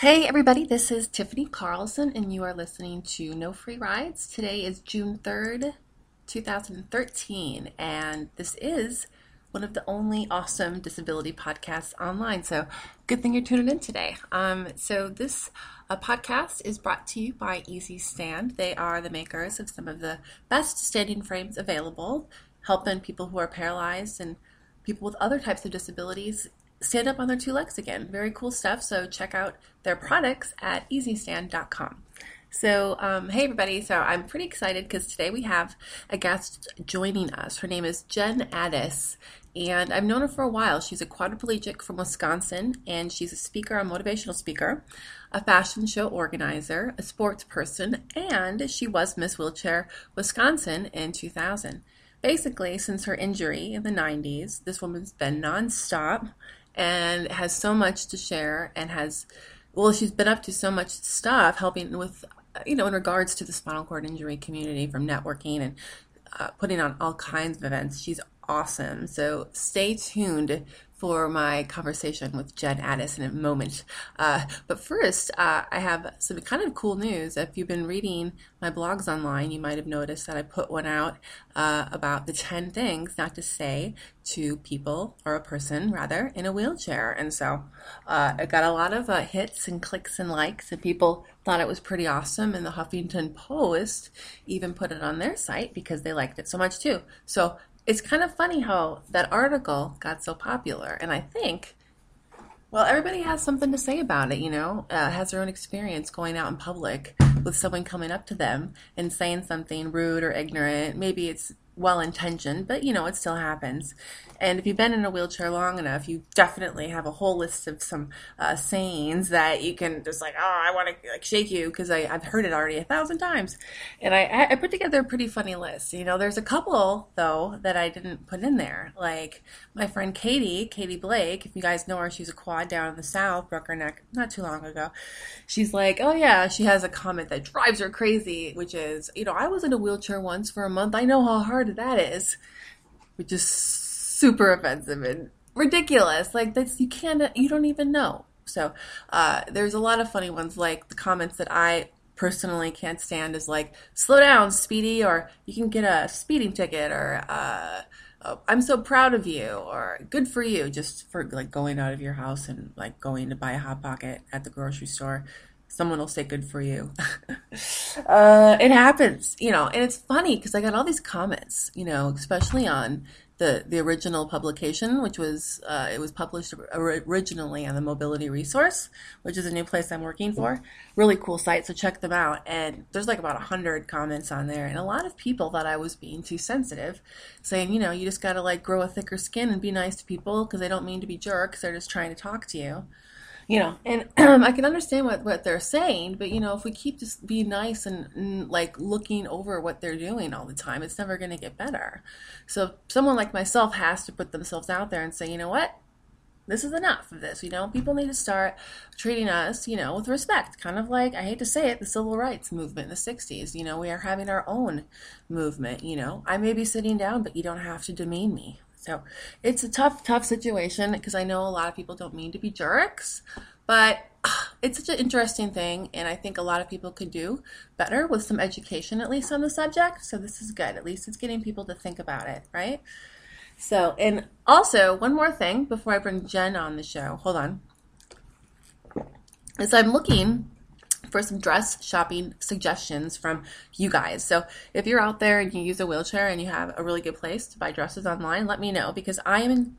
Hey everybody, this is Tiffany Carlson and you are listening to No Free Rides. Today is June 3rd, 2013, and this is one of the only awesome disability podcasts online. So, good thing you're tuning in today. Um, so, this uh, podcast is brought to you by Easy Stand. They are the makers of some of the best standing frames available, helping people who are paralyzed and people with other types of disabilities stand up on their two legs again. Very cool stuff. So, check out their products at easystand.com. So, um, hey everybody. So, I'm pretty excited because today we have a guest joining us. Her name is Jen Addis, and I've known her for a while. She's a quadriplegic from Wisconsin, and she's a speaker, a motivational speaker, a fashion show organizer, a sports person, and she was Miss Wheelchair Wisconsin in 2000. Basically, since her injury in the 90s, this woman's been nonstop and has so much to share and has well she's been up to so much stuff helping with you know, in regards to the spinal cord injury community from networking and uh, putting on all kinds of events. She's awesome. So stay tuned for my conversation with Jen Addis in a moment. Uh, but first, uh, I have some kind of cool news. If you've been reading my blogs online, you might have noticed that I put one out uh, about the 10 things not to say to people, or a person rather, in a wheelchair. And so uh, I got a lot of uh, hits and clicks and likes, and people thought it was pretty awesome. And the Huffington Post even put it on their site because they liked it so much too. So it's kind of funny how that article got so popular. And I think, well, everybody has something to say about it, you know, uh, has their own experience going out in public with someone coming up to them and saying something rude or ignorant. Maybe it's well intentioned, but you know, it still happens. And if you've been in a wheelchair long enough, you definitely have a whole list of some uh, sayings that you can just like, oh, I want to like shake you because I've heard it already a thousand times. And I, I put together a pretty funny list. You know, there's a couple though that I didn't put in there. Like my friend Katie, Katie Blake, if you guys know her, she's a quad down in the South, broke her neck not too long ago. She's like, oh yeah, she has a comment that drives her crazy, which is, you know, I was in a wheelchair once for a month. I know how hard that is, which is super offensive and ridiculous. Like that's you can't you don't even know. So uh, there's a lot of funny ones like the comments that I personally can't stand is like slow down, Speedy, or you can get a speeding ticket, or uh, oh, I'm so proud of you, or good for you, just for like going out of your house and like going to buy a hot pocket at the grocery store someone will say good for you. uh, it happens, you know, and it's funny because I got all these comments, you know, especially on the the original publication, which was uh, it was published originally on the Mobility Resource, which is a new place I'm working for. Really cool site, so check them out. And there's like about a hundred comments on there, and a lot of people thought I was being too sensitive, saying, you know, you just got to like grow a thicker skin and be nice to people because they don't mean to be jerks; they're just trying to talk to you you know. And i can understand what, what they're saying but you know if we keep just being nice and, and like looking over what they're doing all the time it's never going to get better. So someone like myself has to put themselves out there and say you know what? This is enough of this. You know people need to start treating us you know with respect kind of like i hate to say it the civil rights movement in the 60s you know we are having our own movement you know. I may be sitting down but you don't have to demean me so it's a tough, tough situation because I know a lot of people don't mean to be jerks, but it's such an interesting thing, and I think a lot of people could do better with some education, at least on the subject. So this is good. At least it's getting people to think about it, right? So, and also one more thing before I bring Jen on the show. Hold on. As I'm looking for some dress shopping suggestions from you guys. So if you're out there and you use a wheelchair and you have a really good place to buy dresses online, let me know because I am in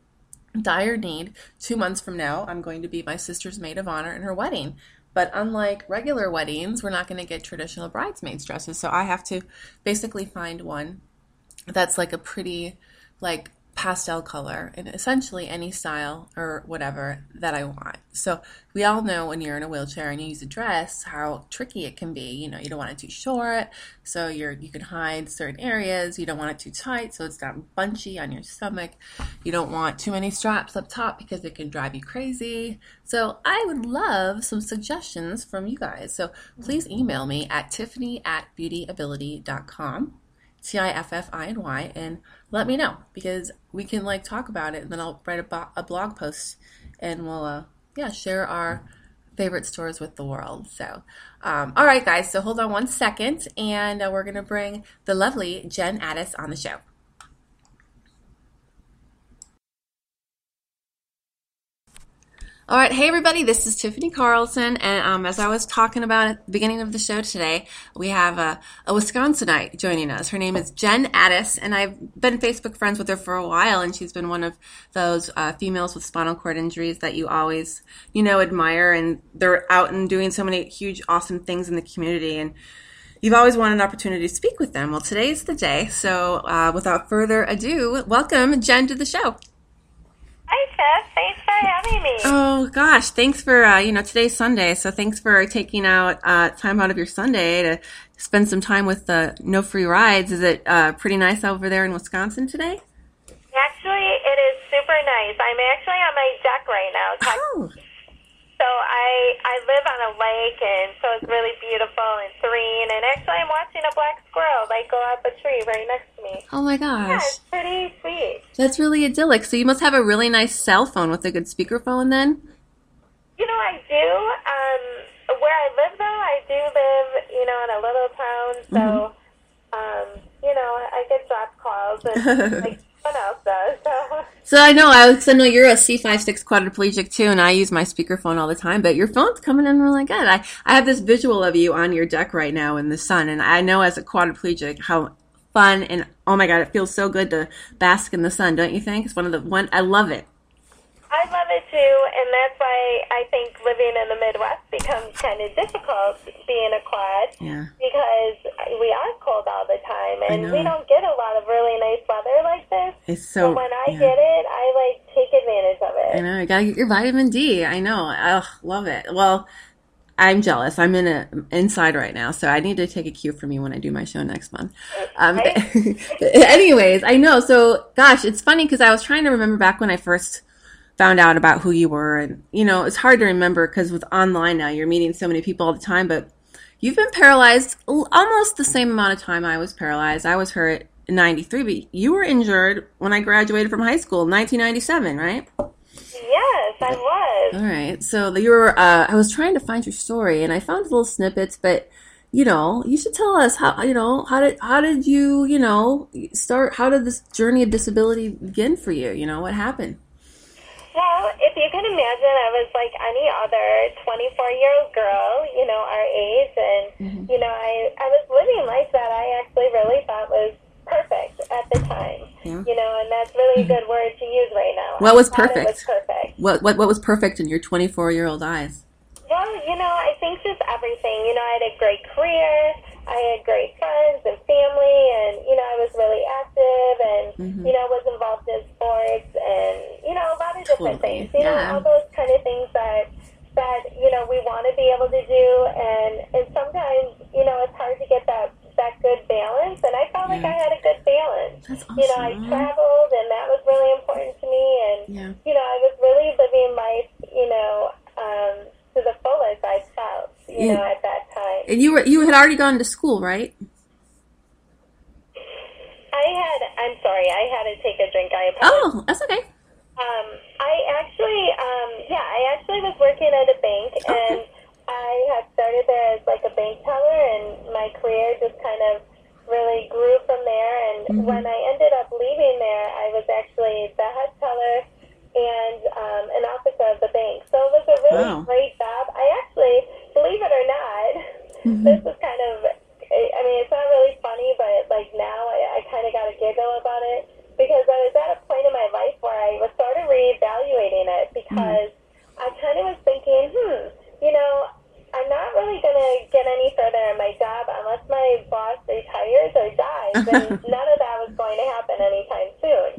dire need. Two months from now, I'm going to be my sister's maid of honor in her wedding. But unlike regular weddings, we're not going to get traditional bridesmaids dresses. So I have to basically find one that's like a pretty, like pastel color in essentially any style or whatever that I want. So we all know when you're in a wheelchair and you use a dress how tricky it can be. You know, you don't want it too short, so you're you can hide certain areas. You don't want it too tight, so it's not bunchy on your stomach. You don't want too many straps up top because it can drive you crazy. So I would love some suggestions from you guys. So please email me at tiffany at beautyability.com. T I F F I N Y, and let me know because we can like talk about it, and then I'll write a, bo- a blog post, and we'll uh, yeah share our favorite stores with the world. So, um, all right, guys. So hold on one second, and uh, we're gonna bring the lovely Jen Addis on the show. All right, hey everybody, this is Tiffany Carlson, and um, as I was talking about at the beginning of the show today, we have a, a Wisconsinite joining us. Her name is Jen Addis, and I've been Facebook friends with her for a while, and she's been one of those uh, females with spinal cord injuries that you always, you know, admire, and they're out and doing so many huge, awesome things in the community, and you've always wanted an opportunity to speak with them. Well, today's the day, so uh, without further ado, welcome Jen to the show. Hi, Tiff. Thanks for having me. Oh gosh, thanks for uh, you know today's Sunday, so thanks for taking out uh, time out of your Sunday to spend some time with the No Free Rides. Is it uh, pretty nice over there in Wisconsin today? Actually, it is super nice. I'm actually on my deck right now. Oh, So I I live on a lake, and so it's really beautiful and serene. And actually, I'm watching a black squirrel like go up a tree right next to me. oh my gosh! Yeah, it's pretty sweet. that's really idyllic. So you must have a really nice cell phone with a good speakerphone, then. You know, I do. Um, where I live, though, I do live, you know, in a little town. So, um, you know, I get drop calls, and like else does. So. So I know I, cause I know you're a C56 quadriplegic too, and I use my speakerphone all the time. But your phone's coming in really good. I I have this visual of you on your deck right now in the sun, and I know as a quadriplegic how fun and oh my god, it feels so good to bask in the sun, don't you think? It's one of the one I love it. I love it too, and that's why I think living in the Midwest becomes kind of difficult being a quad Yeah. because we are cold all the time, and we don't get a lot of really nice weather like this. It's so. but when I yeah. get it, I like take advantage of it. I know you gotta get your vitamin D. I know. I love it. Well, I'm jealous. I'm in a inside right now, so I need to take a cue from you when I do my show next month. Um, but- but anyways, I know. So, gosh, it's funny because I was trying to remember back when I first found out about who you were, and you know, it's hard to remember because with online now, you're meeting so many people all the time. But you've been paralyzed almost the same amount of time I was paralyzed. I was hurt in '93, but you were injured when I graduated from high school in 1997, right? Yes, I was. All right. So you were. Uh, I was trying to find your story, and I found little snippets, but you know, you should tell us how. You know, how did how did you you know start? How did this journey of disability begin for you? You know, what happened? Well, if you can imagine, I was like any other 24 year old girl, you know, our age, and, Mm-hmm. you know, I, I was living life that I actually really thought was perfect at the time. Yeah. You know, and that's really a good word to use right now. What was It was perfect? perfect. What what what was perfect in your 24 year old eyes? Well, you know, I think just everything. You know, I had a great career. I had great friends and family, and you know, I was really active, and Mm-hmm. you know, was involved in sports, and you know, a lot of different Totally, things. You know, all those kind of things that that you know we want to be able to do, and and sometimes you know it's hard to get that that good balance, and I felt like I had a good balance. That's awesome. You know, I traveled, and that was really important to me, and Yeah. you know, I was really living life, you know, um, to the fullest. I felt, you Yeah. know, at that time. And you were you had already gone to school, right? I had. I'm sorry. I had to take a drink. I apologize. Oh, that's okay. Um, I actually, um, yeah, I actually was working at a bank, and I had started there as like a bank teller, and my career just kind of really grew from there. And when I ended up leaving there, I was actually the head teller and um, an officer of the bank. So it was a really Wow. great job. I actually, believe it or not, this is kind of. I mean, it's not really funny, but like now I, I kind of got a giggle about it because I was at a point in my life where I was sort of reevaluating it because I kind of was thinking, hmm, you know, I'm not really going to get any further in my job unless my boss retires or dies, and none of that was going to happen anytime soon.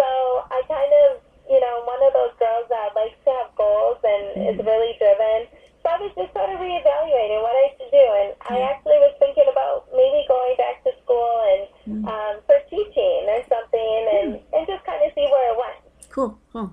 So I kind of, you know, one of those girls that likes to have goals and is really driven. So I was just sort of reevaluating what I should do, and I actually was thinking about maybe going back to school and um, for teaching or something, and and just kind of see where it went. Cool. Cool.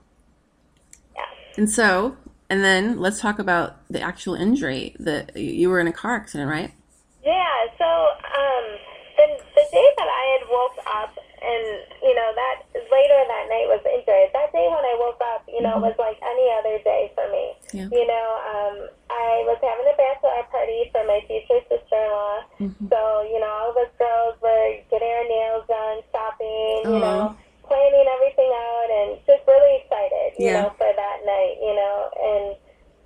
Yeah. And so, and then let's talk about the actual injury. That you were in a car accident, right? Yeah, so um, the, the day that I had woke up and, you know, that later that night was injured, that day when I woke up, you know, was like any other day for me. Yeah. You know, um, I was having a bachelor party for my future sister-in-law. Mm-hmm. So, you know, all of us girls were getting our nails done, shopping, you know, planning everything out, and just really excited, you Yeah. know, for that night, you know, and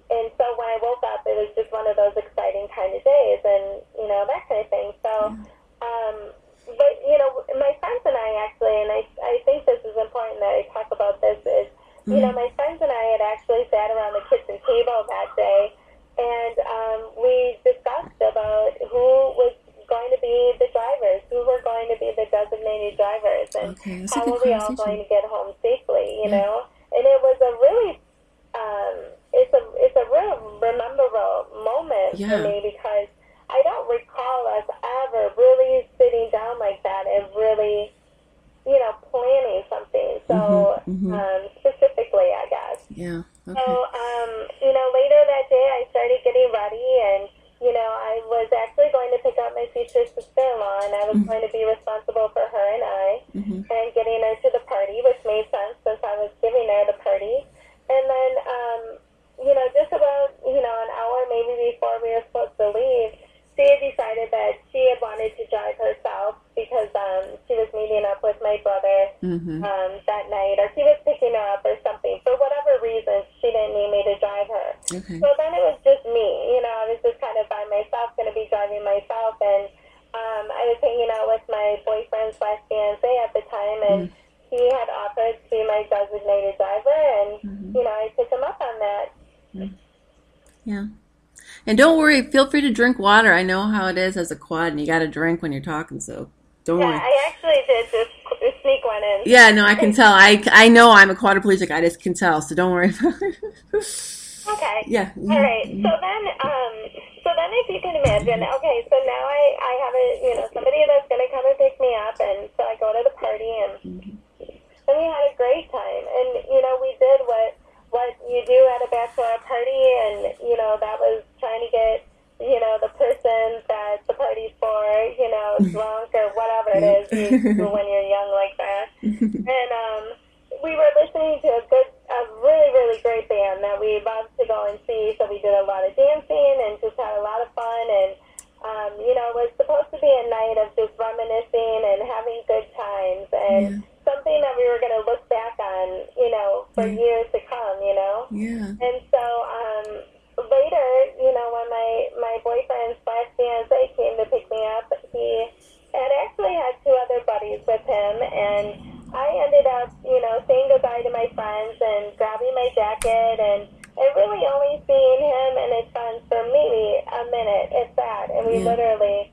and so when I woke up, it was just one of those exciting kind of days, and you know that kind of thing. So, um, but you know, my friends and I actually, and I I think this is important that I talk about this is, you know, my friends and I had actually sat around the kitchen table that day, and um, we discussed about who was going to be the drivers, who were going to be the designated drivers, and Okay, that's a how good were we all conversation. going to get home safely, you Yeah. know? And it was a really, um, it's a it's a real rememberable moment Yeah. for me because I don't recall us ever really sitting down like that and really, you know, planning something. So Mhm, mhm. Um, specifically, I guess. Yeah. So, Okay. um, you know, later that day, I started getting ready, and you know, I was actually going to pick up my future sister-in-law, and I was going to be responsible for her and I, Mhm. and getting her to the party, which made sense since I was giving her the party. And then, um, you know, just about you know an hour maybe before we were supposed to leave, she had decided that she had wanted to drive herself because um, she was meeting up with my brother Mhm. um, that night, or he was picking her up or something. For whatever reason, she didn't need me to drive her. Okay. So then it was just me. You know, I was just kind of by myself, going to be driving myself, and um, I was hanging out with my boyfriend slash fiance at the time, and he had offered to be my designated driver, and you know, I took him up on that. Yeah. And don't worry, feel free to drink water. I know how it is as a quad, and you got to drink when you're talking, so don't Yeah, worry. I actually did just sneak one in. Yeah, no, I can tell. I, I know I'm a quadriplegic. I just can tell, so don't worry about it. Okay. yeah. All right. So then, um, so then, if you can imagine, okay, so now I, I have a, you know, somebody that's going to come and pick me up, and so I go to the party, and and we had a great time, and you know, we did what what you do at a bachelor party, and you know, that was trying to get, you know, the person that the party's for, you know, drunk or whatever it is when you're young like that, and um, we were listening to a good, a really, really great band that we loved to go and see. So we did a lot of dancing and just had a lot of fun. And um, you know, it was supposed to be a night of just reminiscing and having good times. And something that we were going to look back on, you know, for years to come. You know. Yeah. And so um, later, you know, when my my boyfriend slash fiance came to pick me up, he had actually had two other buddies with him, and I ended up, you know, saying goodbye to my friends and grabbing my jacket and and really only seeing him and his friends for maybe a minute, if that, and we Yeah. literally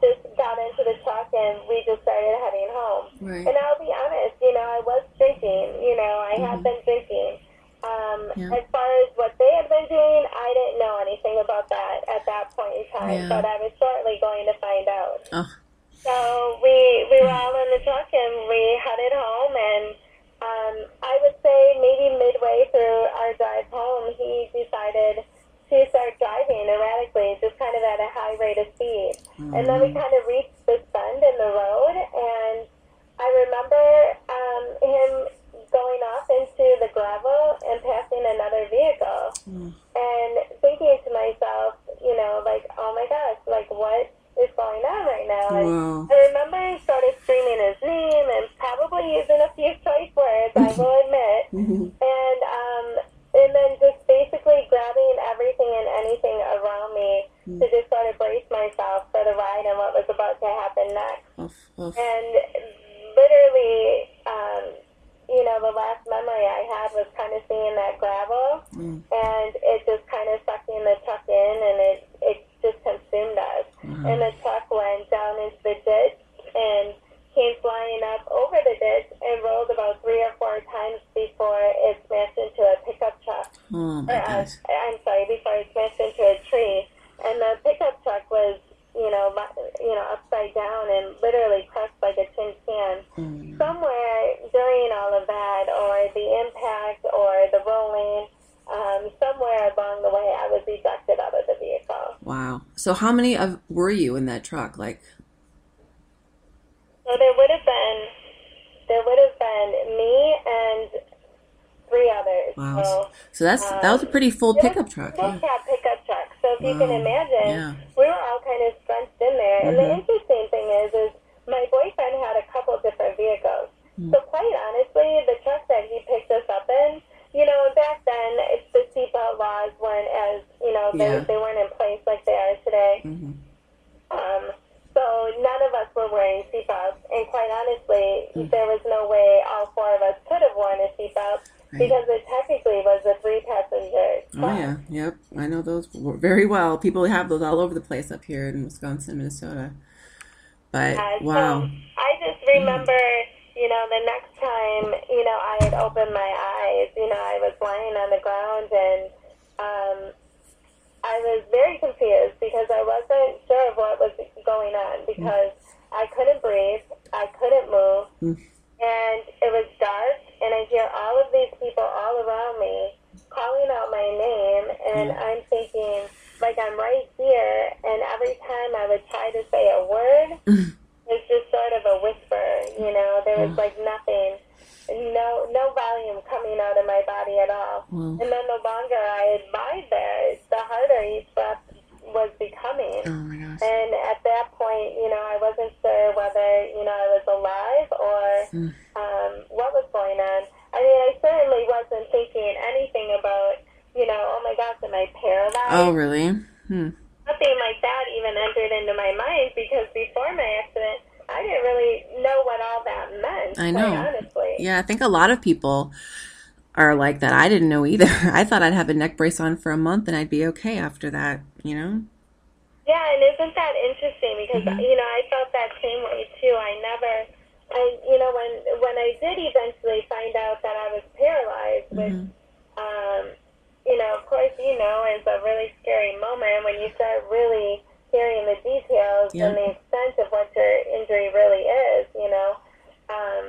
just got into the truck and we just started heading home. Right. And I'll be honest, you know, I was drinking. You know, I had been drinking. Um, Mm-hmm. Yeah. As far as what they had been doing, I didn't know anything about that at that point in time, Yeah. but I was shortly going to find out. Oh, So we we were all in the truck and we headed home, and um, I would say maybe midway through our drive home, he decided to start driving erratically, just kind of at a high rate of speed. And then we kind of reached this bend in the road, and I remember um, him going off into the gravel and passing another vehicle, and thinking to myself, you know, like, oh my gosh, like what is going on right now? And Wow. I remember he started screaming his name and probably using a few choice words, I will admit, and um, and then just basically grabbing everything and anything around me to just sort of brace myself for the ride and what was about to happen next. Oof, oof. And literally, um, you know, the last memory I had was kind of seeing that gravel, Mm. and it just kind of sucking the truck in, and it it just consumed us. And the truck went down into the ditch and came flying up over the ditch and rolled about three or four times before it smashed into a pickup truck. Oh my Or, uh. I'm sorry, before it smashed into a tree. And the pickup truck was, you know, you know, upside down and literally crushed like a tin can. Mm. Somewhere during all of that, or the impact, or the rolling, um, somewhere along the way, I was ejected out of the vehicle. Wow. So how many of were you in that truck? Like, So there would have been, there would have been me and three others. Wow. So, So that's that was a pretty full pickup truck. a Yeah. cab pickup truck. So if you can imagine, Yeah. we were all kind of scrunched in there. And the Mhm. interesting thing is, is my boyfriend had a couple different vehicles. Hmm. So quite honestly, the truck that he picked us up in, you know, back then it's the seatbelt laws weren't as, you know, they, Yeah. Very well. People have those all over the place up here in Wisconsin, Minnesota. But wow, So I just remember, you know, the next time, you know, I had opened my eyes, you know, I was lying on the ground and um, I was very confused because I wasn't sure of what was going on because I couldn't breathe, I couldn't move, Mm. and it was dark, and I hear all of these people all around me calling out my name, and I'm thinking, like, I'm right here, and every time I would try to say a word, it's just sort of a whisper, you know, there was like nothing, no no volume coming out of my body at all. Wow. And then the longer I lied there, the harder each breath was becoming. oh my gosh, And at that point, you know, I wasn't sure whether, you know, I was alive or Mm. um, what was going on. I mean, I certainly wasn't thinking anything about, you know, oh my gosh, am I paralyzed? oh really? Hmm. Nothing like that even entered into my mind because before my accident, I didn't really know what all that meant. I know. honestly. Yeah, I think a lot of people are like that. I didn't know either. I thought I'd have a neck brace on for a month and I'd be okay after that. You know? Yeah, and isn't that interesting? Because Mm-hmm. you know, I felt that same way too. I never, I you know, when when I did eventually find out that I was paralyzed, which, Mm-hmm. um, you know, of course, you know, is a really scary moment when you start really hearing the details Yeah. and the extent of what your injury really is. You know, um,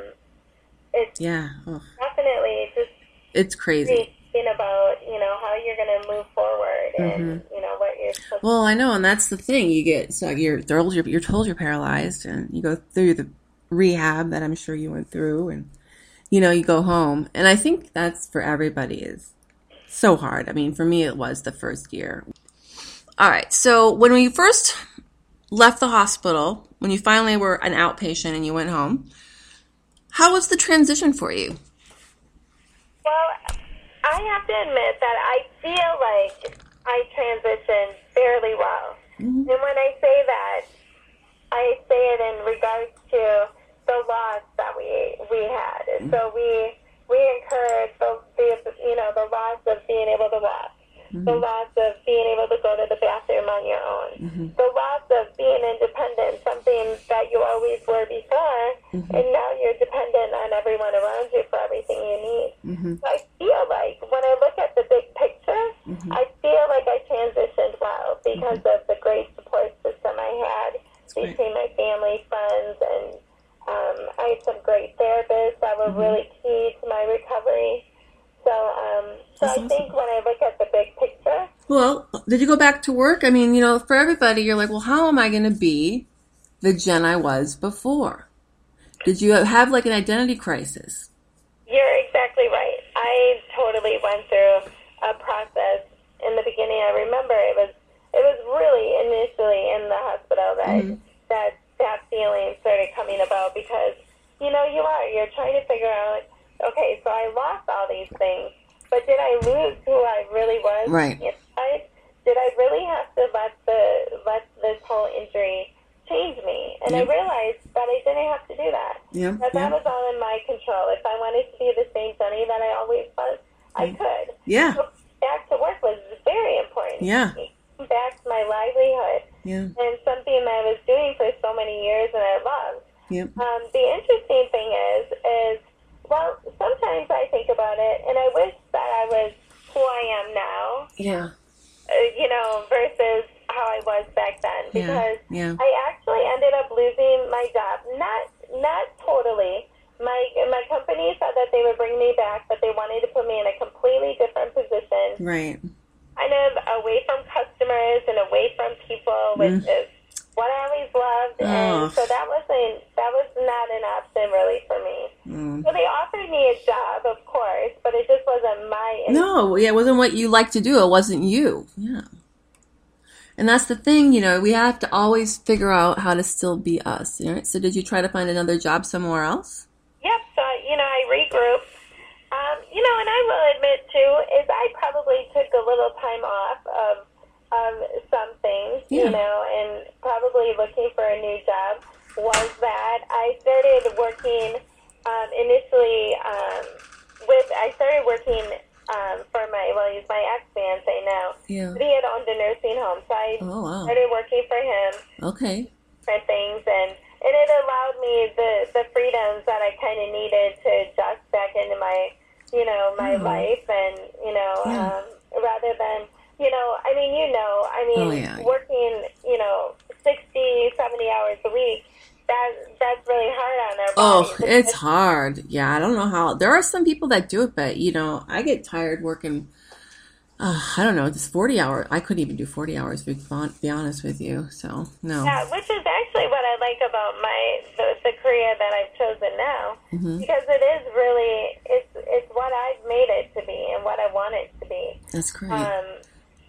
it's Yeah. Oh, definitely just it's crazy. thinking about you know how you're going to move forward and you know what you're supposed Well, I know, and that's the thing. You get so you're told you're, you're told you're paralyzed, and you go through the rehab that I'm sure you went through, and you know you go home, and I think that's for everybody is so hard. I mean, for me, it was the first year. All right, so when we first left the hospital, when you finally were an outpatient and you went home, how was the transition for you? Well, I have to admit that I feel like I transitioned fairly well. Mm-hmm. And when I say that, I say it in regards to the loss that we we had. Mm-hmm. So we we incurred the, the you know the loss of being able to walk, mm-hmm. the loss of being able to go to the bathroom on your own, mm-hmm. the loss of being independent, something that you always were before, and now you're dependent on everyone around you for everything you need. So I feel like when I look at the big picture, I feel like I transitioned well because of the great support system I had between my family, friends, and um, I had some great therapists that were really key to my recovery. So, um, so That's I think when I look at the big picture, Well, did you go back to work? I mean, you know, for everybody, you're like, well, how am I going to be the Jen I was before? Did you have like an identity crisis? You're exactly right. I totally went through a process in the beginning. I remember it was it was really initially in the hospital that that that feeling started coming about because you know you are you're trying to figure out okay so I lost all these things but did I lose who I really was Right. inside? Did I really have to let the let this whole injury change me? And I realized that I didn't have to do that. Yeah, That that was all in my control. If I wanted to be the same Jenny that I always was, I mm. could. Yeah. So back to work was very important. Yeah. Back to my livelihood Yeah. and something that I was doing for so many years and I loved. Yep. Um, the interesting thing is, is well, sometimes I think about it, and I wish that I was who I am now, Yeah. uh, you know, versus how I was back then. Yeah. Because Yeah. I actually ended up losing my job. Not not totally. My my company said that they would bring me back, but they wanted to put me in a completely different position, Right. Kind of away from customers and away from people, which is what I always loved. Oh. And so that wasn't that was not an option really for me. Mm. So they offered me a job, of course, but it just wasn't my No, yeah, it wasn't what you like to do. It wasn't you. Yeah. And that's the thing, you know, we have to always figure out how to still be us. Right? So, did you try to find another job somewhere else? Yep. So, you know, I regrouped. Um, you know, and I will admit too, is I probably took a little time off of of some things, Yeah. you know, and probably looking for a new job was that I started working um, initially um, with I started working um, for my well, he's my ex fiance now. Yeah. He had owned a nursing home, so I Oh, wow. started working for him Okay. for things and and it allowed me the the freedoms that I kind of needed to adjust back into my you know my life and you know Yeah. um, rather than you know I mean you know I mean Oh, yeah. working you know 60 70 hours a week that that's really hard on our Oh, it's hard. Yeah, I don't know how. There are some people that do it, but you know, I get tired working. Uh, I don't know, just forty hours. I couldn't even do forty hours. To be honest with you, so no. Yeah, which is actually what I like about my the, the career that I've chosen now, Mhm. because it is really it's it's what I've made it to be and what I want it to be. That's great. Um,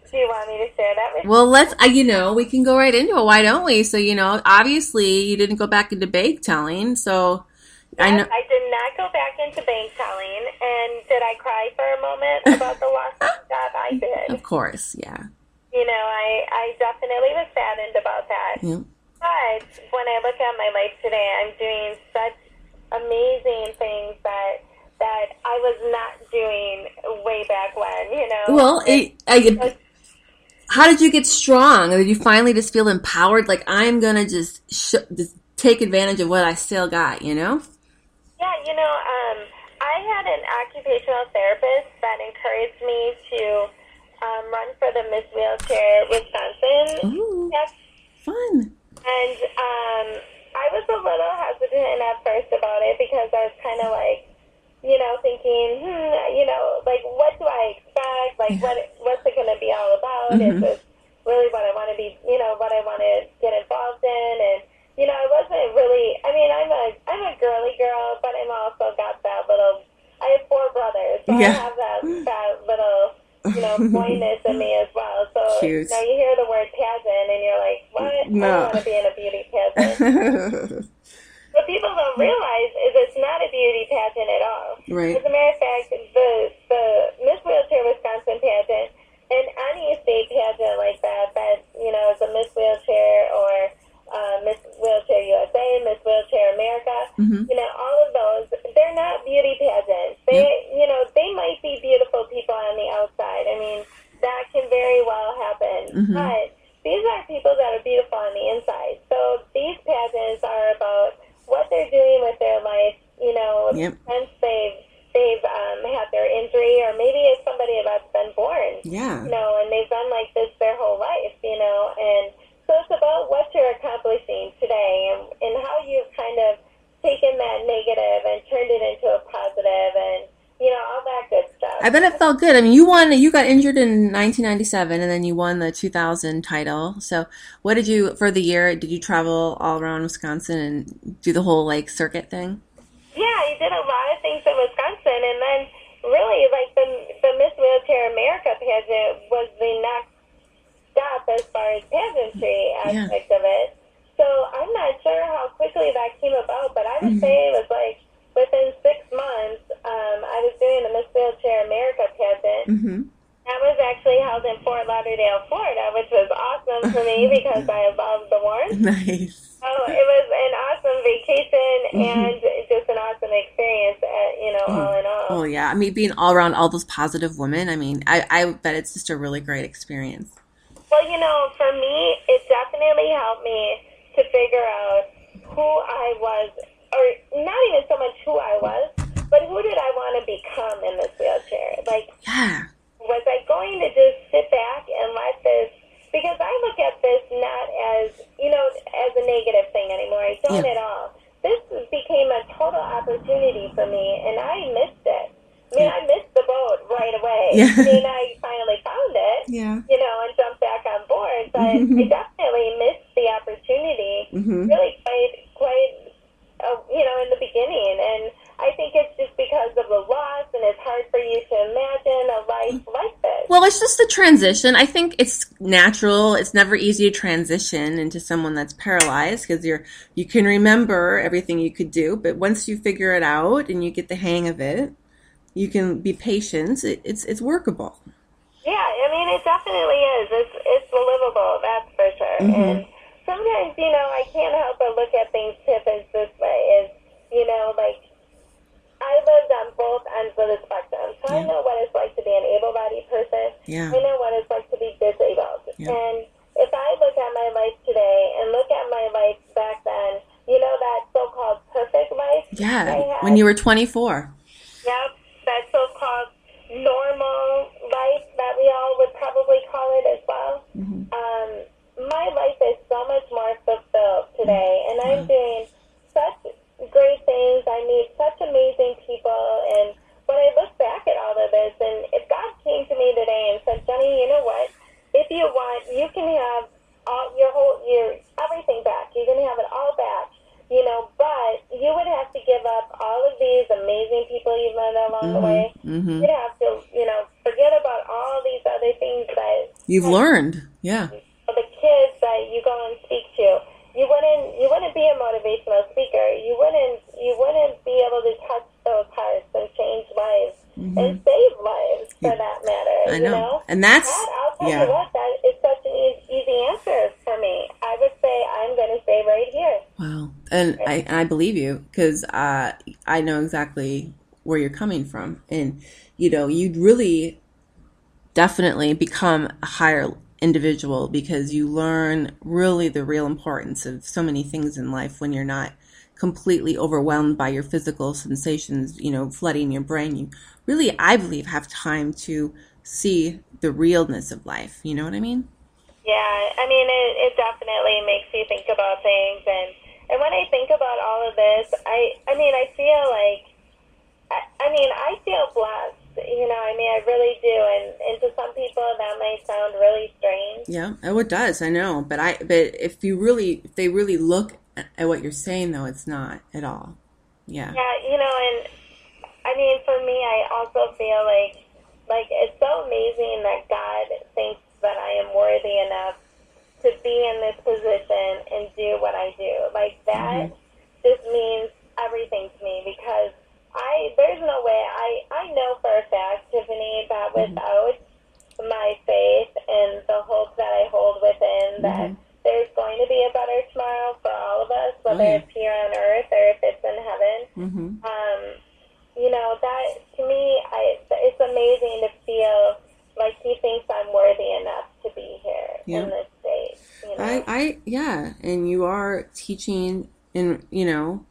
do you want me to share that with Well, let's, uh, you know, we can go right into it. Why don't we? So, you know, obviously you didn't go back into bank telling. So, I know. I did not go back into bank telling, and did I cry for a moment about the job? I did. Of course, yeah. You know, I I definitely was saddened about that. Yeah. But when I look at my life today, I'm doing such amazing things that that I was not doing way back when. You know. Well, it, I, how did you get strong? Did you finally just feel empowered? Like, I'm going to just, sh- just take advantage of what I still got, you know? Yeah, you know, um, I had an occupational therapist that encouraged me to um, run for the Miss Wheelchair Wisconsin. Ooh, Yes, fun. and um, I was a little hesitant at first about it because I was kind of like, you know, thinking, hmm, you know, like what do I expect? Like what what's it going to be all about? Is Mhm. this really what I want to be? You know, what I want to get involved in? And you know, I wasn't really. I mean, I'm a I'm a girly girl, but I'm also got that little. I have four brothers, so Yeah. I have that that little you know boyness in me as well. So Cute. now you hear the word pageant, and you're like, what? I No. don't want to be in a beauty pageant. What people don't realize is it's not a beauty pageant at all. Right. As a matter of fact, the the Miss Wheelchair Wisconsin pageant and any state pageant like that, that you know, is a Miss Wheelchair or uh, Miss Wheelchair USA, Miss Wheelchair America, Mhm. you know, all of those, they're not beauty pageants. They, you know, they might be beautiful people on the outside. I mean, that can very well happen, Mhm. but these are people that are beautiful on the inside. So these pageants are about what they're doing with their life, you know, Yep. since they've they've um, had their injury, or maybe it's somebody that's been born, yeah. you know, and they've been like this their whole life, you know, and so it's about what you're accomplishing today and, and how you've kind of taken that negative and turned it into a positive and you know all that good stuff. I bet it felt good. I mean, you won. You got injured in 1997, and then you won the 2000 title. So, what did you for the year? Did you travel all around Wisconsin and do the whole like circuit thing? Yeah, I did a lot of things in Wisconsin, and then really, like the the Miss Wheelchair America pageant was the next stop as far as pageantry Yeah. aspect of it. So I'm not sure how quickly that came about, but I would Mhm. say it was like within six months. Um, I was doing the Miss Wheelchair America pageant. Mm-hmm. That was actually held in Fort Lauderdale, Florida, which was awesome for me because I love the warmth. Nice. Oh, it was an awesome vacation Mhm. and just an awesome experience. At, you know, all in all. Oh yeah. I mean, being all around all those positive women. I mean, I I bet it's just a really great experience. Well, you know, for me, it definitely helped me to figure out who I was, or not even so much who I was, but who did I want to become in this wheelchair? Like, Yeah. was I going to just sit back and let this? Because I look at this not as you know as a negative thing anymore. I don't Yeah. at all. This became a total opportunity for me, and I missed it. I mean, I missed the boat right away. Yeah. I mean, I finally found it, Yeah. you know, and jumped back on board. But I definitely missed the opportunity Mm-hmm. really quite, quite, uh, you know, in the beginning. And I think it's just because of the loss, and it's hard for you to imagine a life like this. Well, it's just the transition. I think it's natural. It's never easy to transition into someone that's paralyzed because you're you can remember everything you could do, but once you figure it out and you get the hang of it, you can be patient. It, it's it's workable. Yeah, I mean it definitely is. It's it's livable, that's for sure. Mm-hmm. And sometimes you know I can't help but look at things tip as this way. Is you know like I lived on both ends of the spectrum, so yeah. I know what it's like to be an able-bodied person. Yeah. I know what it's like to be disabled. Yeah. And if I look at my life today and look at my life back then, you know that so-called perfect life. Yeah, when you were 24. Yep, that so-called normal life that we all would probably call it as well. Mm-hmm. Um, my life is so much more fulfilled today, and I'm doing such great things. I meet such amazing people. And when I look back at all of this, and if God came to me today and said, Jenny, you know what? If you want, you can have all your whole your everything back. You can have it all back. You know, but you would have to give up all of these amazing people you've met along mm-hmm, the way. Mm-hmm. You'd have to, you know, forget about all these other things that you've learned. Yeah. The kids that you go and speak to you wouldn't you wouldn't be a motivational speaker. You wouldn't you wouldn't be able to touch those hearts and change lives mm-hmm. and save lives for that matter. I know. You know? and that's that, I'll tell yeah. you what, that is such an easy, easy answer for me. I would say I'm going to stay right here. Wow, and I I believe you because uh, I know exactly where you're coming from, and you know you'd really definitely become a higher individual because you learn really the real importance of so many things in life when you're not completely overwhelmed by your physical sensations, you know, flooding your brain. You really, I believe, have time to see the realness of life. You know what I mean? Yeah, I mean, it, it definitely makes you think about things. And, and when I think about all of this, I, I mean, I feel like, I, I mean, I feel blessed you know, I mean, I really do, and and to some people that might sound really strange. Yeah, oh, it does. I know, but I but if you really, if they really look at what you're saying, though, it's not at all. Yeah. Yeah, you know, and I mean, for me, I also feel like like it's so amazing that God thinks that I am worthy enough to be in this position and do what I do. Like that mm-hmm. just means everything to me because I there's no way I I know for a fact, Tiffany, that mm-hmm. without my faith and the hope that I hold within, mm-hmm. There's going to be a better tomorrow for all of us, whether oh, yeah. it's here on earth or if it's in heaven. Mm-hmm. Um, you know that to me, I it's amazing to feel like He thinks I'm worthy enough to be here yeah. in this state. You know? I, I yeah, and you are teaching in you know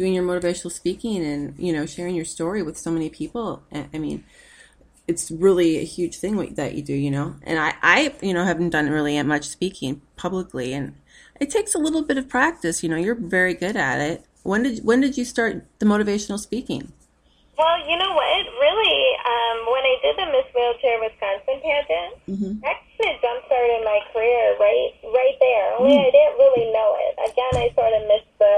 doing your motivational speaking and you know sharing your story with so many people i mean it's really a huge thing that you do you know and i i you know haven't done really much speaking publicly and it takes a little bit of practice you know you're very good at it when did when did you start the motivational speaking well, you know what? Really, um, when I did the Miss Wheelchair Wisconsin pageant, mm-hmm. actually jump started my career right, right there. Only mm. I didn't really know it. Again, I sort of missed the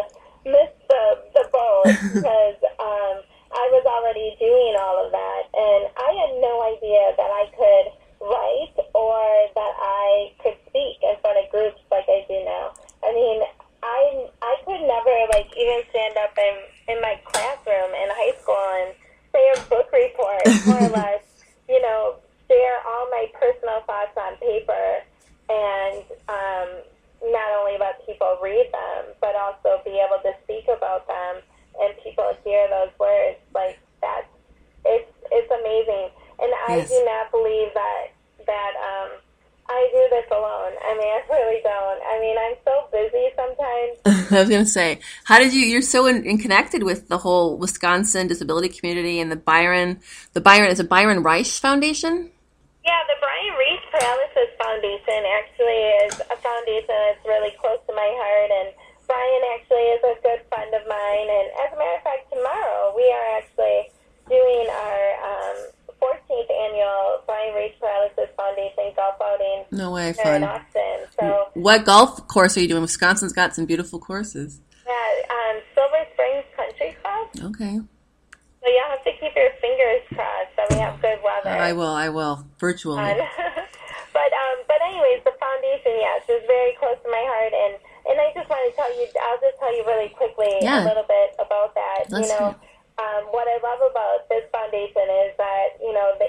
missed the, the boat because um, I was already doing all of that, and I had no idea that I could write or that I could speak in front of groups like I do now. I mean, I I could never like even stand up in in my classroom in high school and say a book report more or less, you know, share all my personal thoughts on paper and um, not only let people read them, but also be able to speak about them and people hear those words. Like that, it's it's amazing. And I do not believe that that um, I do this alone. I mean, I really don't. I mean, I'm so busy sometimes. I was going to say, how did you? You're so in, in, connected with the whole Wisconsin disability community and the Bryon. The Bryon is a Bryon Riesch Foundation. Yeah, the Bryon Riesch Paralysis Foundation actually is a foundation that's really close to my heart, and Bryon actually is a good friend of mine. And as a matter of fact, tomorrow we are actually doing our um, 14th annual Bryon Riesch Paralysis Foundation golf outing. No way, fun! In Austin. So, what golf course are you doing? Wisconsin's got some beautiful courses. Yeah, um, Silver Springs Country Club. Okay. So you'll have to keep your fingers crossed that we have good weather. I will. I will virtually. But um, but anyways, the foundation, yes, is very close to my heart, and and I just want to tell you, I'll just tell you really quickly Yeah. a little bit about that. Let's you know, um, what I love about this foundation is that you know the,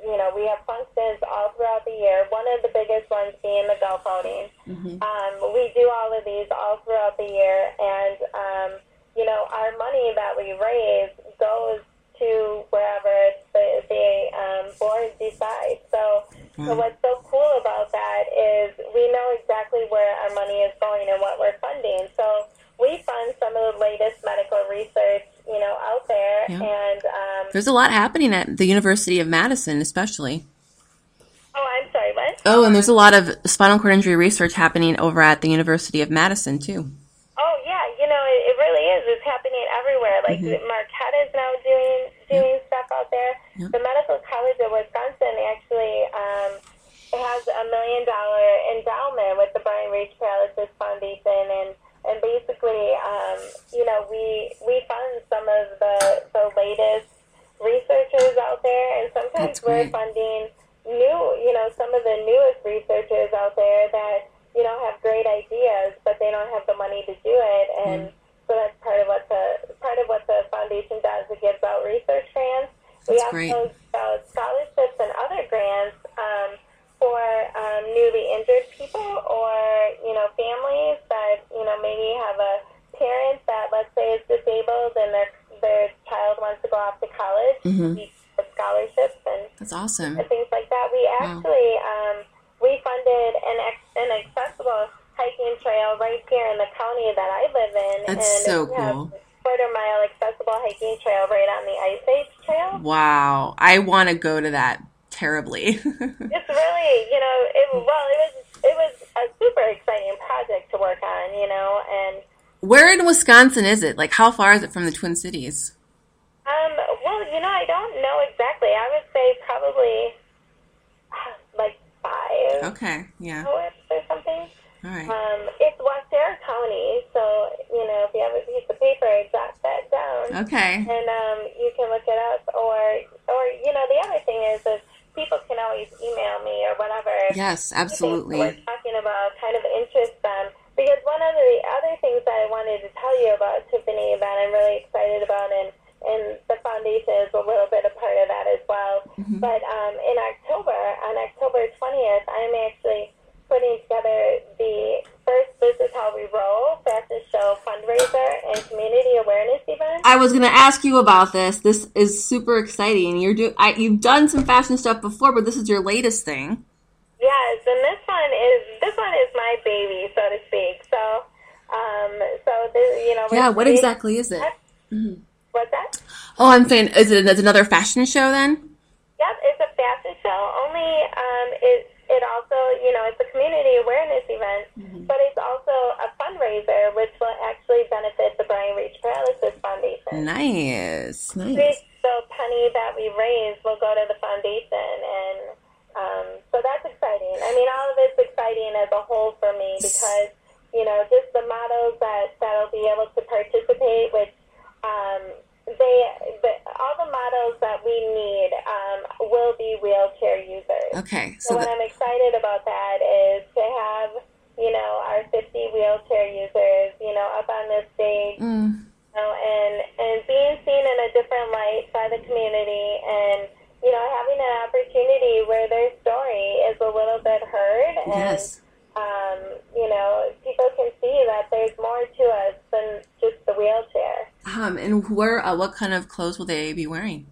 you know we have functions all throughout the year. One of the biggest ones being the golf outing. Mhm. Um, we do all of these all throughout the year, and um, you know our money that we raise goes to wherever the, the um, board decides. So, so what's so cool about that is we know exactly where our money is going and what we're funding. So we fund some of the latest medical research, you know, out there, Yeah. and um, There's a lot happening at the University of Madison, especially. oh, I'm sorry, what? Oh, and there's a lot of spinal cord injury research happening over at the University of Madison too. Oh yeah, you know it, it really is. It's happening everywhere. Like Mhm. Marquette is now doing doing stuff out there. Yep. The Medical College of Wisconsin actually um, has a million dollar endowment with the Bryon Riesch Paralysis Foundation, and and basically, um, you know, we we fund some of the the latest researchers out there, and sometimes we're funding new, you know, some of the newest researchers out there that you know have great ideas, but they don't have the money to do it, and Mm. So that's part of what the part of what the foundation does. It gives out research grants. we also great. give out scholarships and other grants um, for um, newly injured people or you know families that you know maybe have a parent that let's say is disabled and their their child wants to go off to college. Mhm. We give scholarships and That's awesome. and things like that. We actually um, we funded an ex- an accessible hiking trail right here in the county that I live in. That's and so we have cool. quarter mile accessible hiking trail right on the Ice Age Trail. Wow, I want to go to that terribly. It's really, you know, it well, it was it was a super exciting project to work on, you know, and Where in Wisconsin is it? Like, how far is it from the Twin Cities? um, well, you know, I don't know exactly. I would say probably like five Okay, yeah, or something. All right. Um, it's Western County, so you know if you have a piece of paper, jot that down, Okay, and um, you can look it up. Or, or you know, the other thing is is people can always email me or whatever. yes, absolutely. We're talking about kind of interest them because one of the other things that I wanted to tell you about Tiffany that I'm really excited about and and the foundation is a little bit a part of that as well. Mhm. But um, in October, on October 20th, I'm actually putting together the first This Is How We Roll Fashion Show fundraiser and community awareness event. I was gonna ask you about this. This is super exciting. You're do I, you've done some fashion stuff before, but this is your latest thing. Yes, and this one is this one is my baby, so to speak. So, um, so this, you know, Yeah, what exactly is it? Mhm. What's that? Oh, I'm saying, is it it's another fashion show then? Yep, it's a fashion show. Only um, it it also you know it's a community awareness event, Mm-hmm. but it's also a fundraiser which will actually benefit the Bryon Riesch Paralysis Foundation. Nice, nice. Clothes will they be wearing?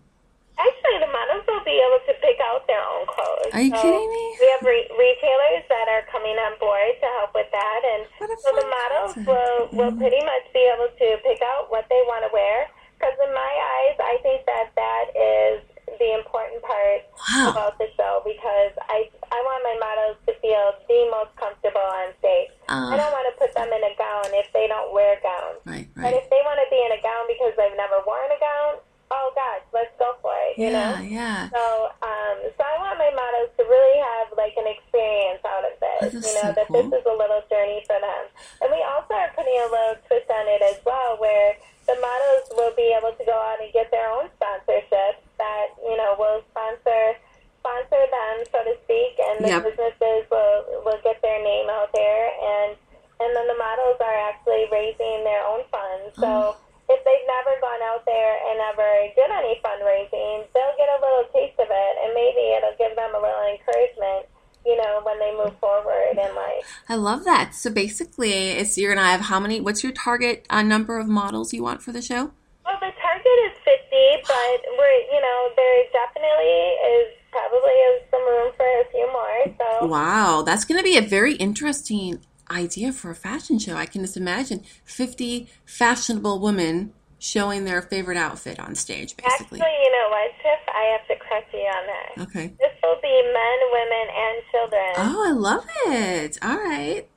Actually, the models will be able to pick out their own clothes. Are you So kidding me? We have re- retailers that are coming on board to help with that, and What a so the fun models concept. will will pretty much be able to pick out what they want to wear. Because in my eyes, I think that that is the important part Wow. about the show because I I want my models to feel the most comfortable on stage. I Uh, don't want to put them in a gown if they don't wear gowns. right, But right. if they want to be in a gown because they've never worn a gown, oh gosh, let's go for it. You know. Yeah, yeah. So, um, so I want my models to really have like an experience out of this. This is you know, so that cool. this is a little journey for them. And we also are putting a little twist on it as well, where the models will be able to go out and get their own sponsorships that you know will sponsor sponsor them, so to speak, and the Yep. Businesses will will get their name out there, and and then the models are actually raising their own funds. So if they've never gone out there and never did any fundraising, they'll get a little taste of it, and maybe it'll give them a little encouragement. You know, when they move forward in life. I love that. So basically, it's you're gonna have how many? What's your target uh, number of models you want for the show? Well, the target is 50, but we're, you know, there definitely is probably is some room for a few more. So, Wow, that's going to be a very interesting idea for a fashion show. I can just imagine 50 fashionable women showing their favorite outfit on stage, basically. actually, you know what, Tiff? I have to correct you on that. Okay. This will be men, women, and children. Oh, I love it. All right.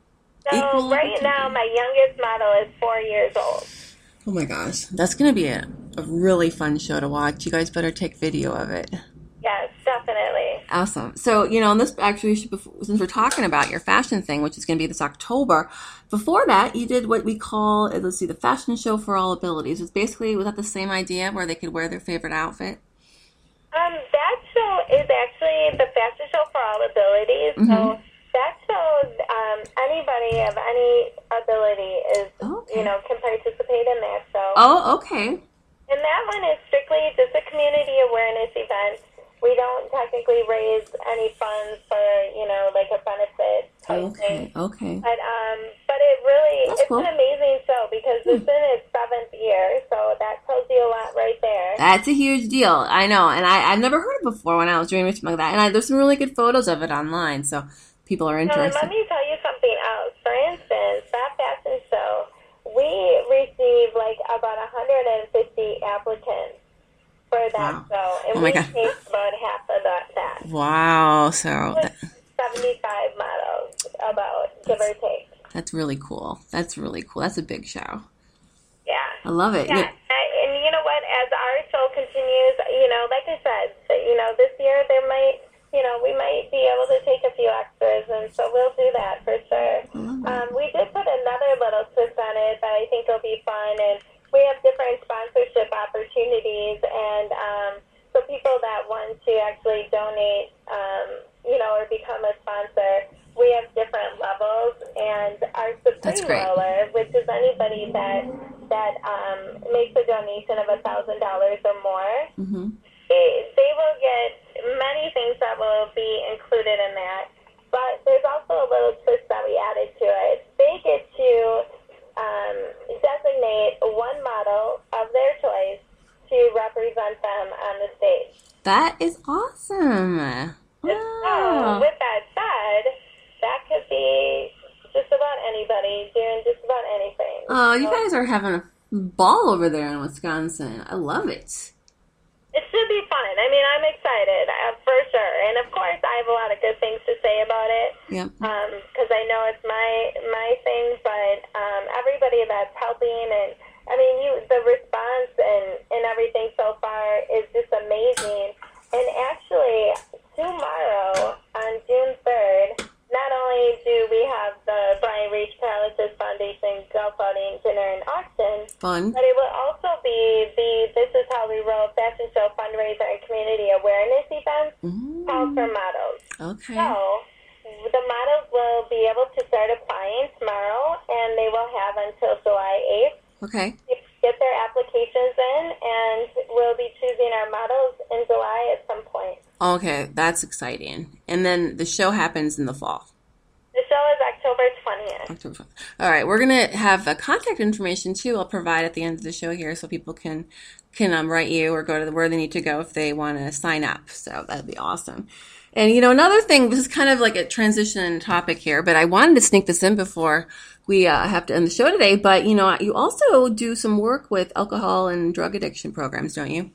so, equal right now, my youngest model is four years old. Oh my gosh, that's going to be a, a really fun show to watch. You guys better take video of it. Yes, definitely. Awesome. So, you know, and this actually, should, since we're talking about your fashion thing, which is going to be this October, before that, you did what we call, uh, let's see, the fashion show for all abilities. It's basically, was that the same idea where they could wear their favorite outfit? Um, that show is actually the fashion show for all abilities. So that show, um, anybody of any ability is, Okay. you know, can participate in that show. Oh, okay. And that one is strictly just a community awareness event. We don't technically raise any funds for, you know, like a benefit type Okay, thing. okay. But um, but it really That's it's cool. Hmm. an amazing show because it's in its seventh year, so that tells you a lot right there. That's a huge deal. I know. And I, I've never heard it before when I was doing something like that. And I, there's some really good photos of it online, so people are So interested. let me tell you something else. For instance, that fashion show, we received like about 150 applicants for that Wow. and Oh my we God. changed about half of that. Wow. So that, 75 models, about give or take. that's really cool. That's really cool. That's a big show. Yeah. I love it. Yeah, Yeah. I- and you know what? As our show continues, you know, like I said, you know, this year there might, you know, we might be able to take a few extras, and so we'll do that for sure. Um, we did put another little twist on it that I think it'll be fun, and we have different sponsorship opportunities, and um, so people that want to actually donate, um, you know, or become a sponsor, we have different levels, and our supreme great. which is anybody that that um, makes a donation of a thousand dollars or more, hmm they, they will get many things that will be included in that. But there's also a little twist that we added to it. They get to um, designate one model of their choice to represent them on the stage. That is awesome. So, with that said, that could be just about anybody doing just about anything. Oh, you guys are having a ball over there in Wisconsin. I love it. It should be fun. I mean, I'm excited uh, for sure, and of course, I have a lot of good things to say about it Yep. because I know it's my my thing. But um, everybody that's helping, and I mean, you the response and and everything so far is just amazing. And actually, tomorrow on June third, not only do we have the Bryon Riesch Paralysis Foundation Golf Outing Dinner and Auction, Fun. but it will also be the This Is How We Roll fashion show fundraiser and community awareness event called for Mm, models. okay. So the models will be able to start applying tomorrow, and they will have until July 8th Okay. get their applications in, and we'll be choosing our models in July at some point. Okay, that's exciting. And then the show happens in the fall. Show is October 20th. October 12th. All right, we're gonna have uh, contact information too. I'll provide at the end of the show here, so people can can um, write you or go to the, where they need to go if they want to sign up. So that'd be awesome. And you know, another thing. This is kind of like a transition topic here, but I wanted to sneak this in before we uh, have to end the show today. But you know, you also do some work with alcohol and drug addiction programs, don't you?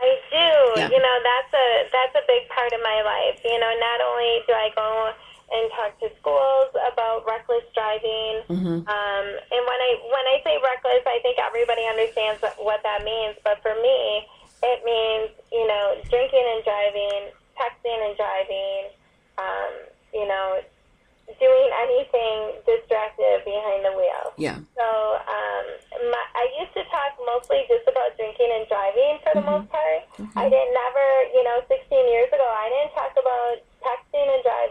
I do. Yeah. You know, that's a that's a big part of my life. You know, not only do I go and talk to schools about reckless driving, Mm-hmm. um, and when I when I say reckless, I think everybody understands what, that means. But for me, it means you know drinking and driving, texting and driving, um, you know, doing anything distracted behind the wheel. Yeah. So um, my, I used to talk mostly just about drinking and driving for the Mm-hmm. most part. I didn't never, you know, 16 years ago, I didn't talk about texting and driving.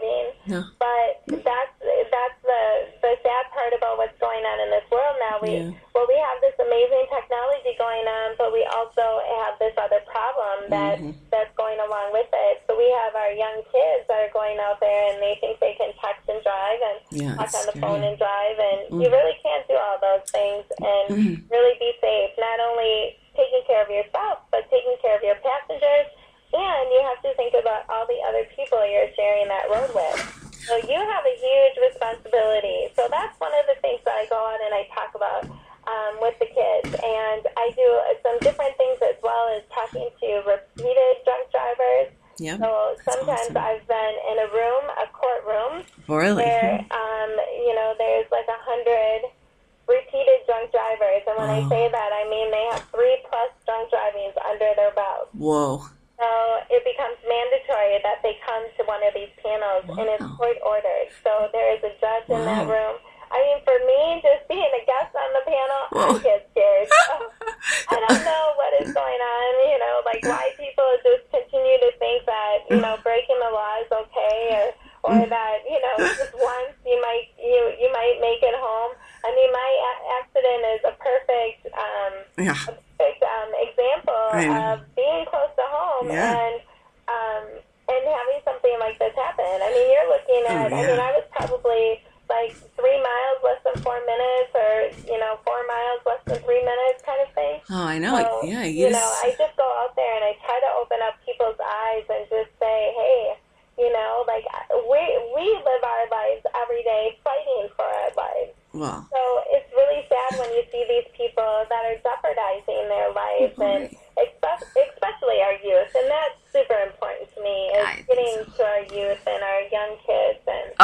No. But that's that's the the sad part about what's going on in this world now. We Yeah. well, we have this amazing technology going on, but we also have this other problem that Mm-hmm. that's going along with it. So we have our young kids that are going out there and they think they can text and drive and Yeah, talk on the scary. phone and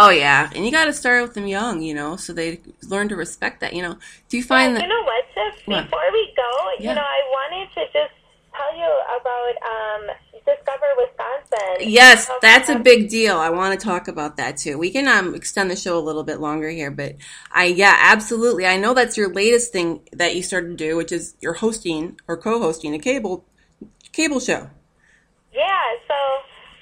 oh yeah, and you got to start with them young, you know, so they learn to respect that. You know, do you find you that? know what, Tiff? What? Before we go, Yeah. you know, I wanted to just tell you about um, Discover Wisconsin. Yes, that's a big deal. I want to talk about that too. We can um, extend the show a little bit longer here, but I yeah, absolutely. I know that's your latest thing that you started to do, which is you're hosting or co-hosting a cable cable show. Yeah, so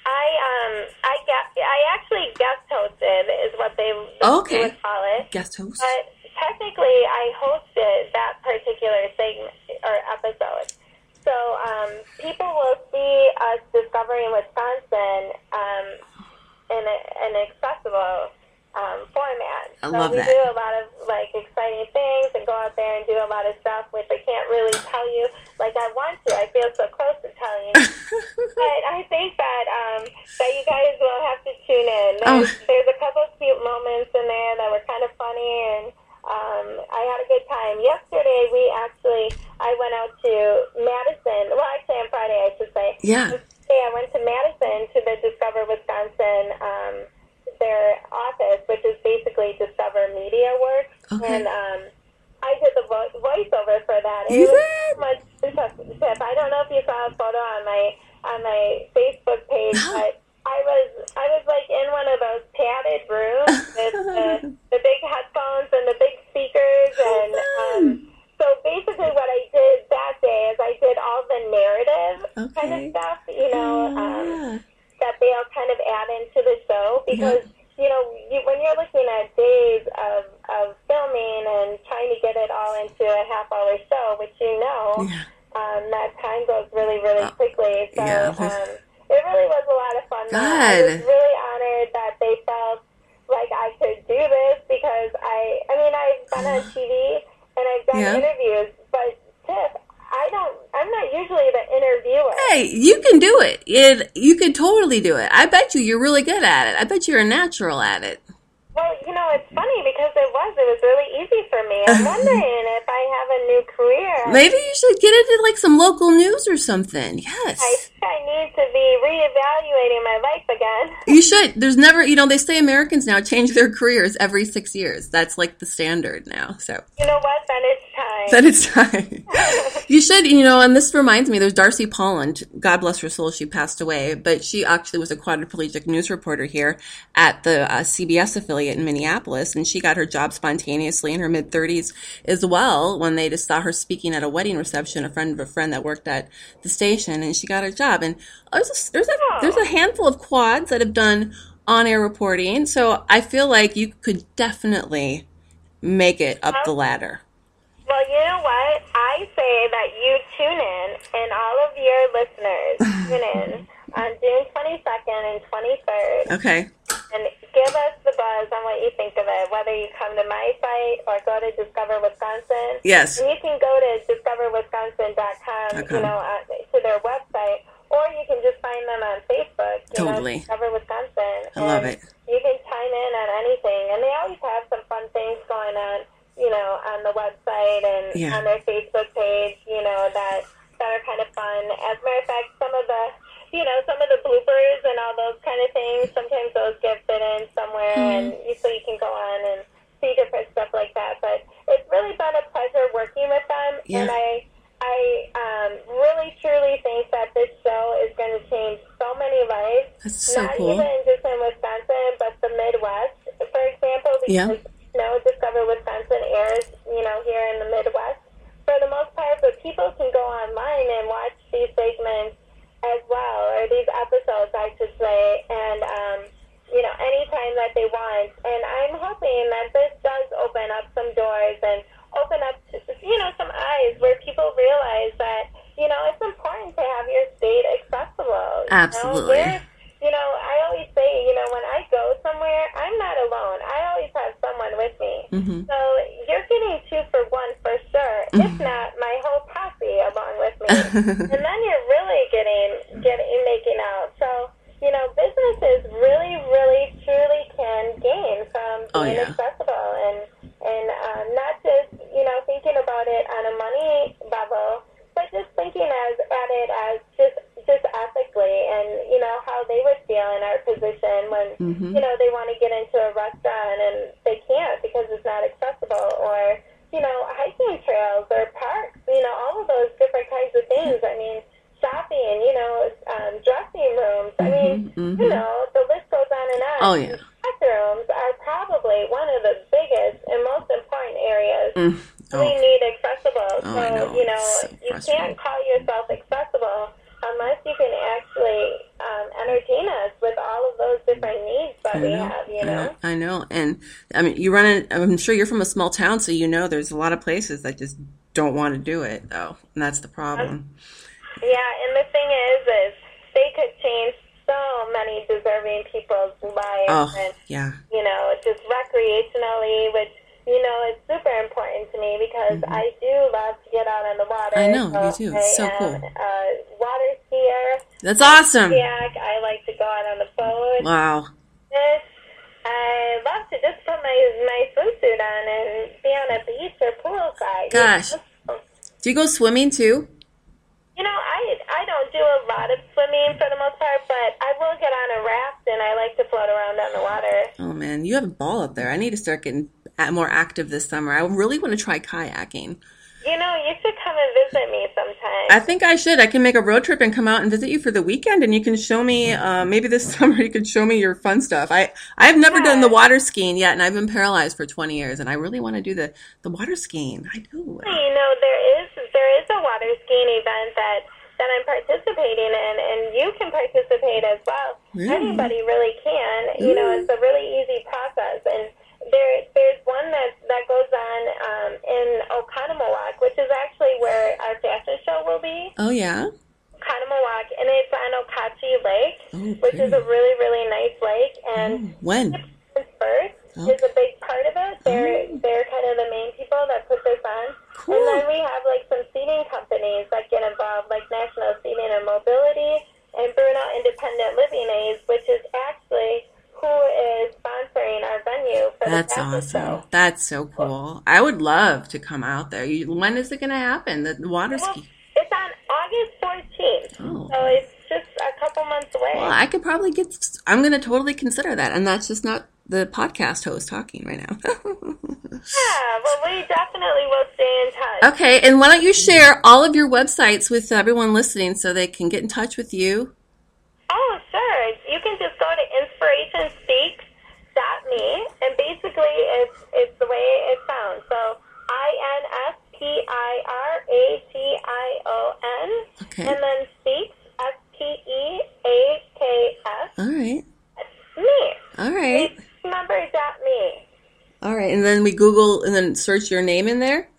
I um I get I actually guest hosted is what they Okay. would call it. Guest host. But technically, I hosted that particular segment or episode. So um, people will see us discovering Wisconsin um, in a, an accessible um, format. I so love we that. do a lot of like exciting things and go out there and do a lot of stuff, which I can't really tell you like I want to. I feel so close to telling you. But I think that um, that you guys will have to tune in. Oh. There's, there's a couple of cute moments in there that were kind of funny, and um, I had a good time. Yesterday, we actually I went out to Madison. Well, actually, on Friday, I should say. Yeah. Yesterday, I went to Madison to the Discover Wisconsin. Um, their office, which is basically Discover Media Works, Okay. and um, I did the vo- voiceover for that. You it was did? so much. I don't know if you saw a photo on my on my Facebook page, but I was I was like in one of those padded rooms with the, the big headphones and the big speakers, and um, so basically what I did that day is I did all the narrative kind of stuff, you know. Um, yeah. that they'll kind of add into the show because you know you, when you're looking at days of, of filming and trying to get it all into a half hour show, which you know Yeah. um, that time goes really really Uh, quickly. So yeah. um, it really was a lot of fun. though. I was really honored that they felt like I could do this because I I mean I've been on TV and I've done Yeah. interviews, but Tiff, I don't. I'm not usually the interviewer. Hey, you can do it. It you can totally do it. I bet you you're really good at it. I bet you're a natural at it. Well, you know, it's funny because it was. It was really easy for me. I'm wondering if I have a new career. Maybe you should get into like some local news or something. Yes. I I need to be reevaluating my life again. You should. There's never, you know, they say Americans now change their careers every six years. That's like the standard now. So You know what? Then it's time. that it's time. you should, you know, and this reminds me, there's Darcy Pohland. God bless her soul, she passed away, but she actually was a quadriplegic news reporter here at the uh, CBS affiliate. Elliott in Minneapolis, and she got her job spontaneously in her mid 30s as well when they just saw her speaking at a wedding reception, a friend of a friend that worked at the station, and she got her job. And there's a, there's a, there's a handful of quads that have done on air reporting, so I feel like you could definitely make it up the ladder. Well, you know what? I say that you tune in, and all of your listeners tune in on June 22nd and 23rd. Okay. And give us the buzz on what you think of it, whether you come to my site or go to Discover Wisconsin. Yes. And you can go to discoverwisconsin.com, Okay. you know, uh, to their website, or you can just find them on Facebook. You Totally. Know, Discover Wisconsin. I love it. You can chime in on anything, and they always have some fun things going on, you know, on the website and Yeah. on their Facebook page, you know, that that are kind of fun. As a matter of fact, some of the, you know, some of the bloopers and all those kind of things, sometimes those get fit in somewhere, and you, so you can go on and see different stuff like that. But it's really been a pleasure working with them, Yeah. and I. I um, really truly think that this show is going to change so many lives. That's so Not cool. even just in Wisconsin, but the Midwest, for example, because Yeah. know, Discover Wisconsin airs, you know, here in the Midwest. For the most part, but people can go online and watch these segments as well, or these episodes, I should say, and um, you know, anytime that they want. And I'm hoping that this does open up some doors and open up, you know, some eyes where people realize that, you know, it's important to have your state accessible. you know? Absolutely. You know, I always say, you know, when I go somewhere, I'm not alone. I always have someone with me. Mhm. So you're getting two for one for sure, if not my whole posse along with me. and then you're getting getting making out. So you know, businesses really, really, truly can gain from Oh, being yeah. accessible and and um, not just you know thinking about it on a money level, but just thinking as at it as just just ethically and you know how they would feel in our position when Mhm. you know they want to get into a restaurant and they can't because it's not accessible or you know hiking trails or parks you know all of those different kinds of things i mean shopping you know um, dressing rooms i mean Mhm, you mhm. know the list goes on and on Oh, yeah. bathrooms are probably one of the biggest and most important areas Mm. we Oh, need accessible. Oh, so, know. you know, so you can't call yourself accessible unless you can actually um, entertain us with all of those different needs that I we know, have, you I know? know, I know. And I mean, you run in, I'm sure you're from a small town, so you know there's a lot of places that just don't want to do it, though. And that's the problem. Yeah, and the thing is, is they could change so many deserving people's lives Oh, and, yeah. you know, just recreationally, which, you know, is super important to me because I do love to get out on the water. Mm-hmm. I know, you do. It's so am cool. a water skier. That's awesome. kayak. I like to go out on the boat. Wow. This, I love to just put my my swimsuit on and be on a beach or poolside. Gosh. Do you go swimming too? You know, I I don't do a lot of swimming for the most part, but I will get on a raft and I like to float around on the water. Oh man, you have a ball up there. I need to start getting more active this summer. I really want to try kayaking. You know, you should come and visit me sometime. I think I should. I can make a road trip and come out and visit you for the weekend, and you can show me. Uh, maybe this summer you can show me your fun stuff. I I've never done the water skiing yet, and I've been paralyzed for twenty years, and I really want to do the the water skiing. I do. you know, there is there is a water skiing event that that I'm participating in, and you can participate as well. Really? Anybody really can. You know, it's a really easy process, and there there's one that that goes on um, in Oconomowoc, which is actually where our fashion show will be. Oh yeah. Oconomowoc, and it's on Okauchee Lake, Oh, which is a really really nice lake, and When? first Oh. is a big part of it. They're oh. they're kind of the main people that put this on. Cool. And then we have like some seating companies that get involved, like National Seating and Mobility and Bruno Independent Living Aids, which is actually who is sponsoring our venue for That's the awesome. That's so cool. I would love to come out there. You, when is it going to happen? The, the water Well, ski. it's on August 14th, Oh. so it's just a couple months away. Well, I could probably get. I'm going to totally consider that, and that's just not the podcast host talking right now. yeah, well, we definitely will stay in touch. okay, and why don't you share all of your websites with everyone listening so they can get in touch with you? Oh, sure. You can just go to me, and basically it's it's the way it sounds. So I N S P I R A T I O N, Okay. and then speaks S P E A K S. All right. Me. All right. Remember dot me. All right. And then we Google and then search your name in there?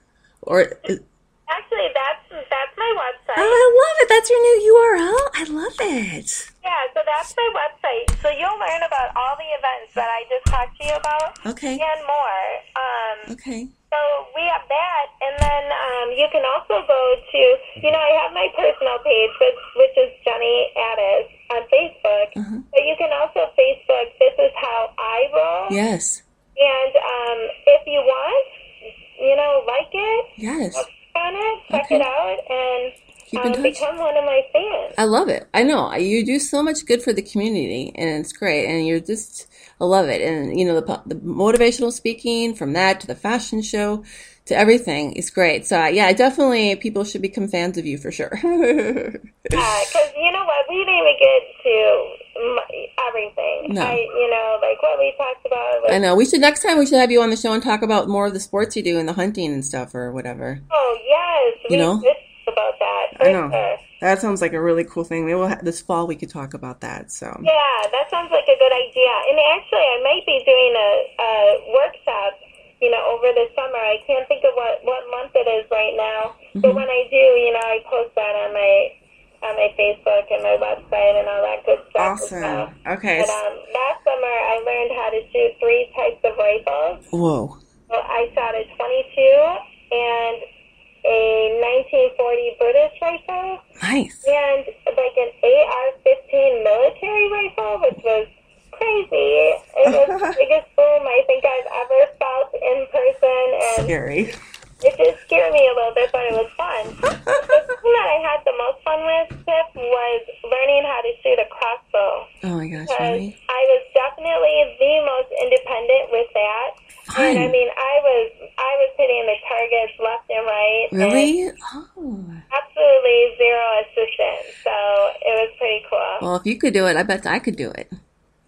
Or. Actually, that's that's my website. Oh, I love it. That's your new URL. I love it. Yeah, so that's my website. So you'll learn about all the events that I just talked to you about Okay. and more. Um, Okay. So we have that, and then um, you can also go to, you know, I have my personal page, which, which is Jenny Addis on Facebook. Uh-huh. But you can also Facebook, this is how I roll. Yes. And um, if you want, you know, like it, Yes. on it, check Okay. it out, and Keep in um, touch. become one of my fans. I love it. I know you do so much good for the community, and it's great. And you're just, I love it. And you know, the, the motivational speaking from that to the fashion show to everything is great. So yeah, definitely people should become fans of you for sure. Because you know what, we didn't even get to everything. No. I, you know, like what we talked about. Was, I know. We should next time we should have you on the show and talk about more of the sports you do and the hunting and stuff or whatever. Oh yes, You we know? did about that. I know. Sure. That sounds like a really cool thing. Maybe we'll ha- this fall we could talk about that. So Yeah, that sounds like a good idea. And actually, I might be doing a, a workshop. You know, over the summer. I can't think of what what month it is right now. Mm-hmm. But when I do, you know, I post that on my on my Facebook and my website and all that good stuff. as well. awesome. Okay. But um, last summer, I learned how to shoot three types of rifles. Whoa. Well, I shot a 22 and a 1940 British rifle Nice. and like an AR-15 military rifle, which was crazy. It was the biggest boom I think I've ever felt in person, and Scary. it did scare me a little bit, but it was fun. the thing that I had the most fun with, Tiff, was learning how to shoot a crossbow. Oh my gosh, Because really? I was definitely the most independent with that. And I Fun. mean, I was I was hitting the targets left and right. and Really? Oh. absolutely zero assistance. So it was pretty cool. Well, if you could do it, I bet I could do it.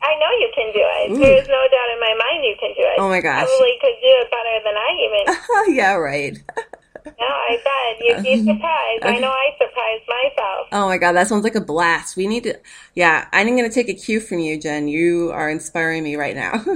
I know you can do it. Ooh. There's no doubt in my mind you can do it. Oh my gosh. Probably could do it better than I even. yeah, right. no, I bet. You'd be um, surprised. I know I surprised myself. Oh my god, that sounds like a blast. We need to. Yeah, I'm going to take a cue from you, Jen. You are inspiring me right now.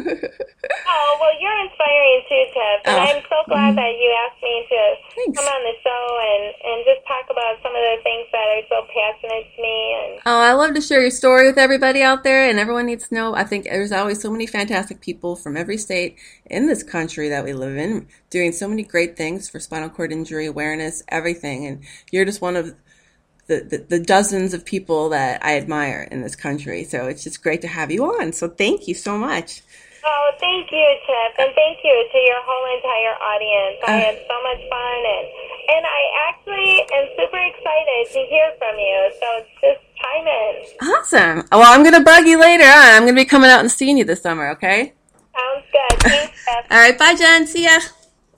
Oh, well, you're inspiring too, Tiff. And Oh. I'm so glad that you asked me to Thanks. come on the show and, and just talk about some of the things that are so passionate to me. And Oh, I love to share your story with everybody out there, and everyone needs to know. I think there's always so many fantastic people from every state in this country that we live in doing so many great things for spinal cord injury awareness, everything. And you're just one of the, the, the dozens of people that I admire in this country. So it's just great to have you on. So thank you so much. oh, thank you, Tiff, and thank you to your whole entire audience. I Uh. had so much fun, and and I actually am super excited to hear from you. So just chime in. Awesome. Well, I'm going to bug you later on. I'm going to be coming out and seeing you this summer, okay? Sounds good. Thanks. All right. Bye, Jen. See ya.